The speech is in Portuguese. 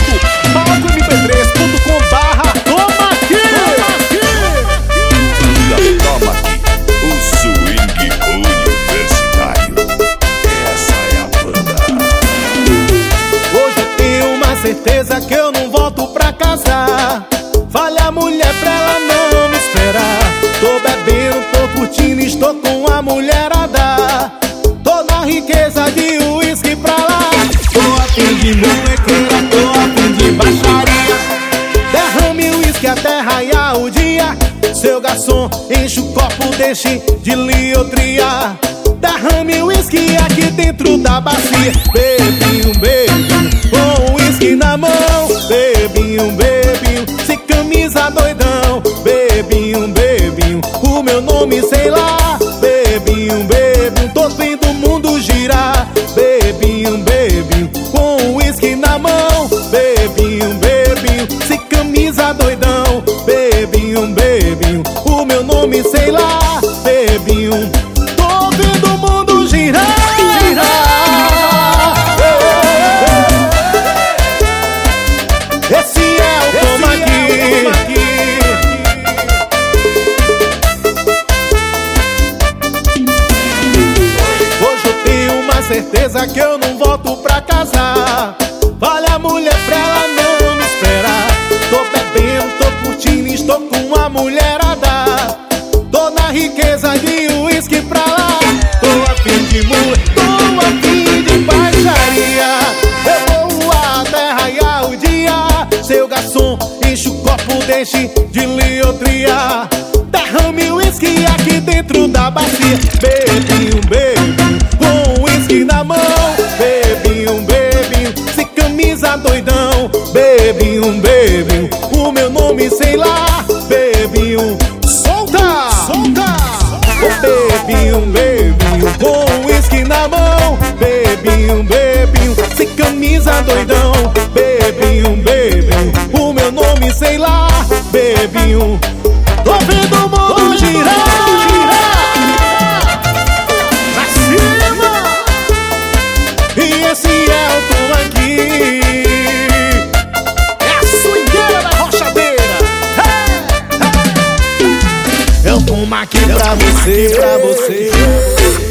www.palcomp3.com barra Toma aqui! Toma aqui, o swing universitário. Essa é a banda. Hoje eu tenho uma certeza que eu não volto pra casa. Fale a mulher pra ela não me esperar. Tô bebendo, tô curtindo, estou com a mulherada. Tô na riqueza de uísque pra lá. Tô a fim de molequeira, dia Seu garçom, enche o copo, deixe de liotria. Derrame uísque aqui dentro da bacia. Bebinho, bebinho, com uísque na mão. Bebinho, bebinho, sem camisa doidão. Bebinho, bebinho, o meu nome sei lá. Bebinho, bebinho, tô vendo o mundo girar certeza que eu não volto pra casa. Vale a mulher pra ela não me esperar. Tô bebendo, tô curtindo, estou com a mulherada. Tô na riqueza de uísque pra lá. Tô a fim de mulher, tô a fim de baixaria. Eu vou até raiar o dia. Seu garçom, enche o copo, deixe de liotria Derrame uísque aqui dentro da bacia Bebinho, bebinho, o meu nome sei lá. Bebinho, solta, solta! Ô bebinho, bebinho, com uísque na mão. Bebinho, bebinho, sem camisa doidão. Bebinho, bebinho, o meu nome sei lá. Bebinho, tô Eu fumo aqui pra você, pra você.